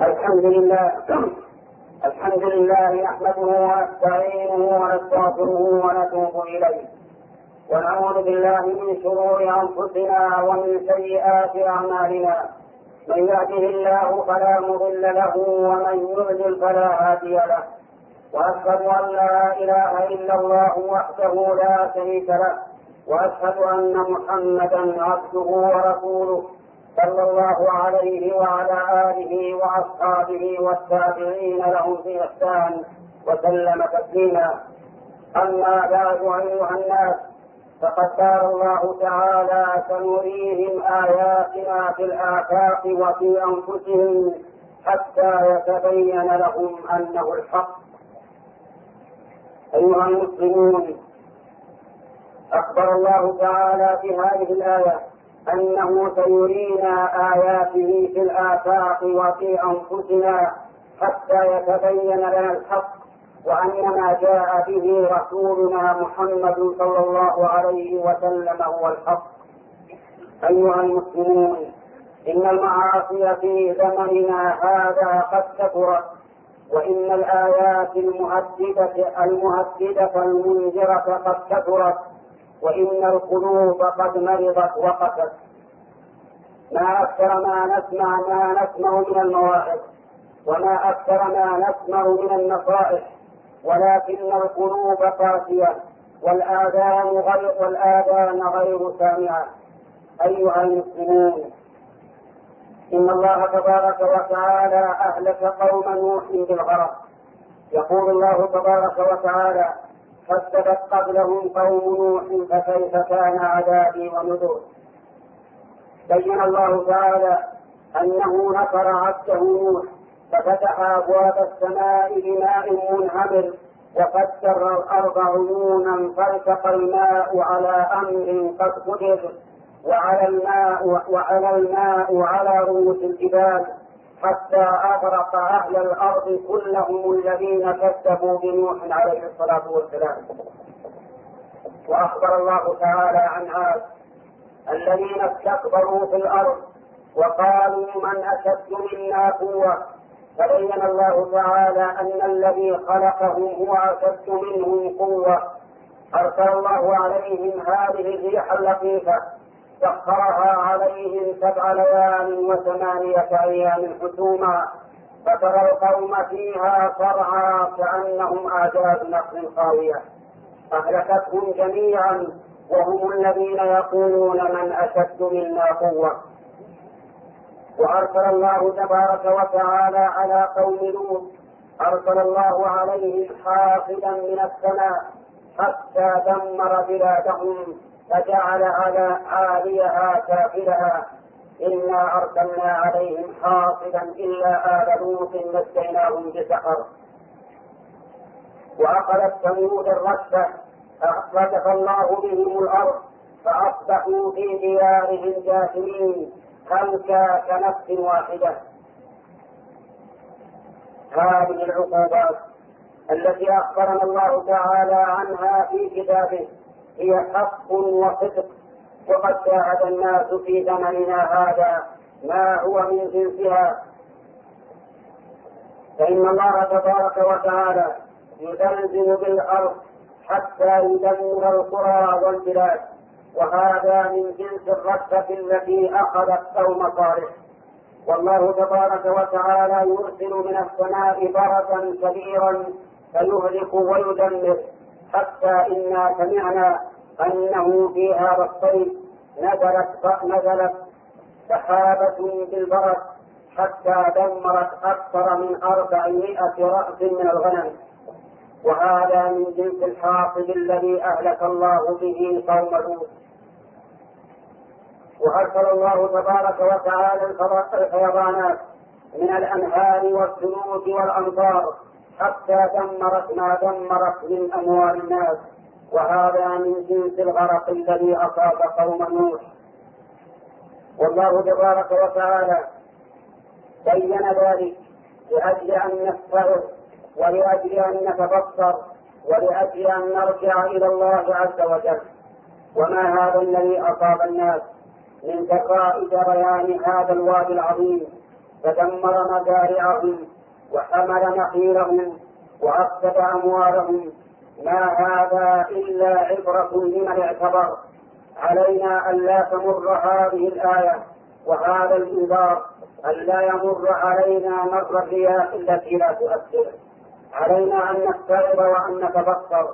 الحمد لله الحمد لله نحمده ونستعينه ونستغفره ونتوب إليه. ونعوذ بالله من شرور أنفسنا ومن سيئات أعمالنا. من يهده الله فلا مضل له ومن يضلل فلا هادي له. وأشهد أن لا إله إلا الله وحده لا شريك له. وأشهد أن محمدا عبده ورسوله. صلى الله عليه وعلى آله وأصحابه والتابعين لهم في إحسان وسلم تسليما. أما بعد أيها الناس فقد قال الله تعالى سنريهم آياتنا في الآفاق وفي أنفسهم حتى يتبين لهم أنه الحق. أيها المسلمون أخبر الله تعالى في هذه الآية أنه سيرينا آياته في الآفاق وفي أنفسنا حتى يتبين لنا الحق وأن ما جاء به رسولنا محمد صلى الله عليه وسلم هو الحق. أيها المسلمون إن المعاصي في زمننا هذا قد كثرت وإن الآيات المهددة المهددة المنذرة قد كثرت. وإن القلوب قد مرضت وقست ما أكثر ما نسمع ما نسمع من المواعظ وما أكثر ما نسمع من النصائح ولكن القلوب قاسية والآذان غير والآذان غير سامعة. أيها المسلمون إن الله تبارك وتعالى أهلك قوم نوح بالغرق. يقول الله تبارك وتعالى كذبت قبلهم قوم نوح فكيف كان عذابي ونذر بين الله تعالى أنه نصر عبده نوح ففتح أبواب السماء بماء منهمر وفجر الأرض عيونا فالتقى الماء على أمر قد قدر وعلى الماء وعلى الماء على رؤوس الجبال. حتى أغرق أهل الأرض كلهم الذين كذبوا بنوح عليه الصلاة والسلام. وأخبر الله تعالى عن عاد الذين استكبروا في الأرض وقالوا من أشد منا قوة. فبين الله تعالى أن الذي خلقهم هو أشد منهم قوة. أرسل الله عليهم هذه الريح اللطيفة. سخرها عليهم سبع ليال وثمانية أيام حسوما فترى القوم فيها صرعى كأنهم أعجاز نخل خاوية. أهلكتهم جميعا وهم الذين يقولون من أشد منا قوة. وأرسل الله تبارك وتعالى على قوم لوط أرسل الله عليهم حافظا من السماء حتى دمر بلادهم. فجعل على عاليها سافلها. إنا أرسلنا عليهم حاصبا إلا آل لوط نجيناهم بسحر. وأخذت ثمود الرشفة فأخرجف الله بهم الأرض فأصبحوا في ديارهم جاثمين. هلكا كنفس واحدة؟ هذه العقوبات التي أخبرنا الله تعالى عنها في كتابه. هي حق وصدق. وقد شاهد الناس في زمننا هذا ما هو من جنسها. فإن الله تبارك وتعالى يزلزل بالأرض حتى يدمر القرى والبلاد. وهذا من جنس الرشة التي أخذت قوم صالح. والله تبارك وتعالى يرسل من السماء بركا كبيرا فيهلك ويدمر. حتى إنا سمعنا أنه في هذا الصيف نزلت نزلت سحابة بالبرد حتى دمرت أكثر من أربعمائة رأس من الغنم. وهذا من جنس الحاصب الذي أهلك الله به قوم لوط. وأرسل الله تبارك وتعالى الفيضانات من الأنهار والسنوت والأمطار حتى دمرت ما دمرت من أموال الناس وهذا من جنس الغرق الذي أصاب قوم نوح. والله تبارك وتعالى بين ذلك لأجل أن نستغرق ولأجل أن نتبصر ولأجل أن نرجع إلى الله عز وجل. وما هذا الذي أصاب الناس؟ من دقائق بيان هذا الوادي العظيم فدمر مزارعهم وحمل نخيلهم وأفسد أموالهم. ما هذا إلا عبرة لمن اعتبر. علينا ألا تمر هذه الآية وهذا الإنذار ألا يمر علينا مر الرياح التي لا تؤثر. علينا أن نستعظ وأن نتبصر.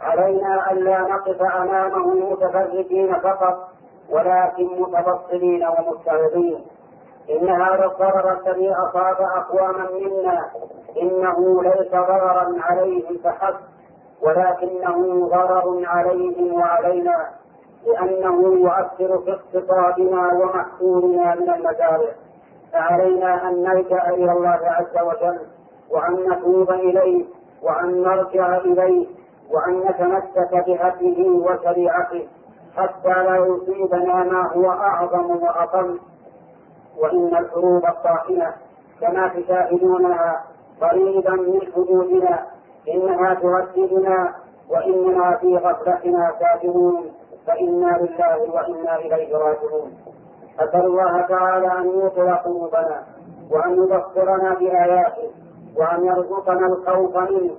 علينا ألا نقف أمامه متفرجين فقط ولكن متبصرين ومستعظين إن هذا الضرر الذي أصاب أقواما منا إنه ليس ضررا عليهم فحسب ولكنه ضرر عليهم وعلينا لأنه يؤثر في اقتصادنا ومحصولنا من المزارع فعلينا أن نلجأ إلى الله عز وجل وأن نتوب إليه وأن نرجع إليه وأن نتمسك بهديه وشريعته حتى لا يصيبنا ما هو أعظم وأقل. وإن الحروب الطاحنة كما تشاهدونها قريبا من حدودنا إنها تهددنا وإننا في غفلتنا كافرون فإنا لله وإنا إليه راجعون. أسأل الله تعالى أن يوقظ قلوبنا وأن يبصرنا بآياته وأن يرزقنا الخوف منه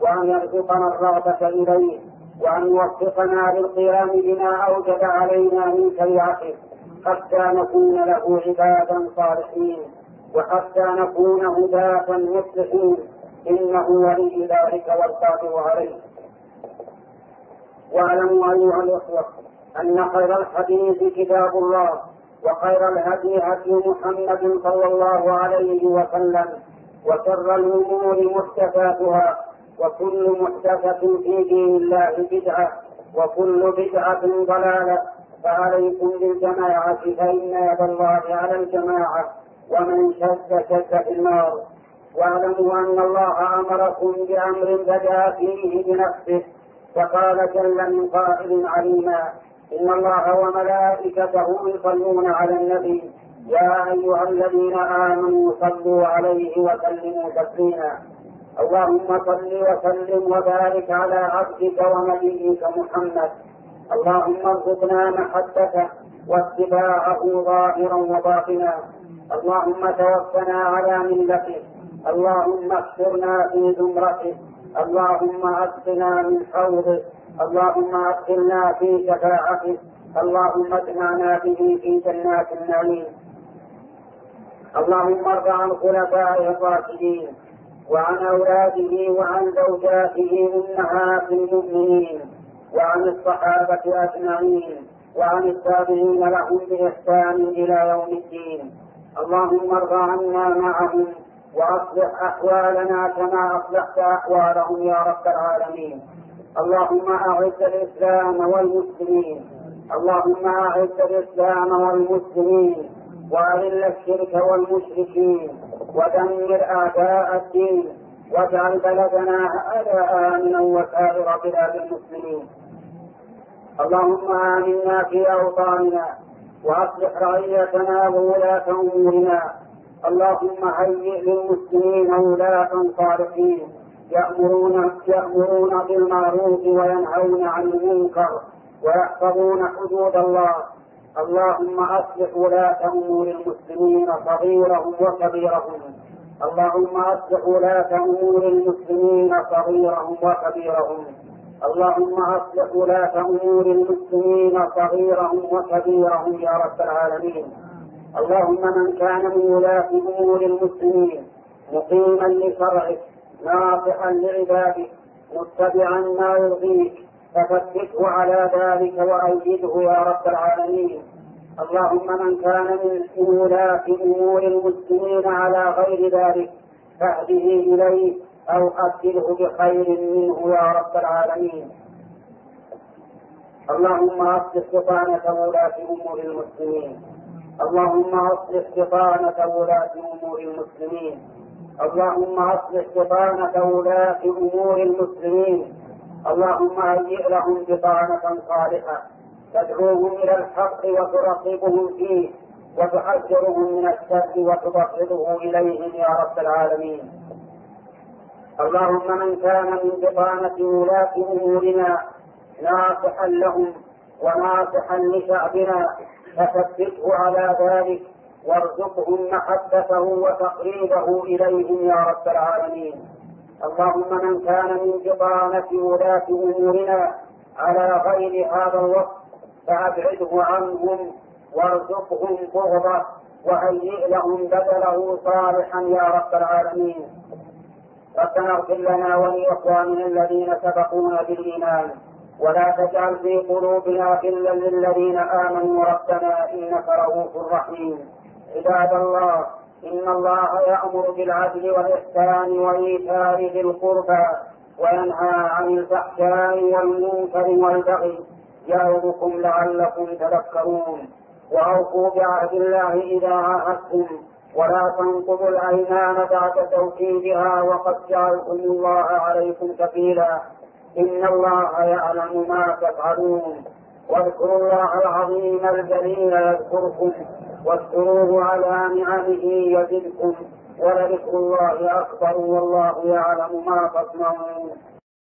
وأن يرزقنا الرغبة إليه وأن يوفقنا للقيام بما أوجب علينا من شريعته. حتى نكون له عبادا صالحين وحتى نكون هداة مصلحين إنه ولي ذلك والقادر عليه. واعلموا أيها الإخوة أن خير الحديث كتاب الله وخير الهدي هدي محمد صلى الله عليه وسلم وشر الأمور محدثاتها وكل محدثة في دين الله بدعة وكل بدعة ضلالة فعليكم بالجماعة فإن يد الله على الجماعة ومن شد شد في النار. واعلموا أن الله أمركم بأمر بدأ فيه بنفسه فقال جل من قائل عليما إن الله وملائكته يصلون على النبي يا أيها الذين آمنوا صلوا عليه وسلموا تسليما. اللهم صل وسلم وبارك على عبدك ونبيك محمد اللهم ارزقنا محبته واتباعه ظاهرا وباطنا. اللهم توفنا على ملته اللهم احشرنا في زمرته اللهم اسقنا من حوضه اللهم أدخلنا في شفاعته اللهم اجمعنا به في جنات النعيم. اللهم ارض عن خلفائه الراشدين وعن أولاده وعن زوجاته امهات المؤمنين. وعن الصحابة أجمعين وعن التابعين لهم بإحسان إلى يوم الدين. اللهم ارض عنا معهم وأصلح أحوالنا كما أصلحت أحوالهم يا رب العالمين. اللهم أعز الإسلام والمسلمين. اللهم أعز الإسلام والمسلمين. وأذل الشرك والمشركين. ودمر أعداء الدين. واجعل بلدنا هذا آمنا وسائر بلاد المسلمين. اللهم آمنا في أوطاننا وأصلح رعيتنا وولاة أمورنا. اللهم هيئ للمسلمين ولاة صالحين يأمرون يأمرون بالمعروف وينهون عن المنكر ويحفظون حدود الله. اللهم أصلح ولاة أمور المسلمين صغيرهم وكبيرهم. اللهم أصلح ولاة أمور المسلمين صغيرهم وكبيرهم. اللهم أصلح ولاة أمور المسلمين صغيرهم وكبيرهم يا رب العالمين. اللهم من كان من ولاة أمور المسلمين مقيما لشرعك ناصحا لعبادك متبعا ما يرضيك فثبته على ذلك وأيده يا رب العالمين. اللهم من كان من ولاة أمور المسلمين على غير ذلك فاهده إليه أو أبدله بخير منه يا رب العالمين. اللهم أصلح بطانة ولاة أمور المسلمين. اللهم أصلح بطانة ولاة أمور المسلمين. اللهم أصلح بطانة ولاة أمور المسلمين. اللهم هيئ لهم بطانة صالحة. تدعوهم إلى الحق وترقبهم فيه. وتحذرهم من الشر وتبغضه إليهم يا رب العالمين. اللهم من كان من بطانة ولاة أمورنا ناصحا لهم وناصحا لشعبنا فثبته على ذلك وارزقهم محبته وتقريبه إليهم يا رب العالمين. اللهم من كان من بطانة ولاة أمورنا على غير هذا الوقت فأبعده عنهم وارزقهم بغضه وهيئ لهم بدله صالحا يا رب العالمين. ربنا اغفر لنا ولإخواننا الذين سبقونا بالإيمان. ولا تجعل في قلوبنا غلا للذين آمنوا. ربنا إنك رؤوف رحيم. عباد الله إن الله يأمر بالعدل والإحسان وإيتاء ذي القربى وينهى عن الفحشاء والمنكر والبغي يعظكم لعلكم تذكرون. وأوفوا بعهد الله إذا عاهدتم. ولا تنقضوا الأيمان بعد توكيدها وقد جعلتم الله عليكم كفيلا إن الله يعلم ما تفعلون. واذكروا الله العظيم الجليل يذكركم. واشكروه على نعمه يزدكم. ولذكر الله أكبر والله يعلم ما تصنعون.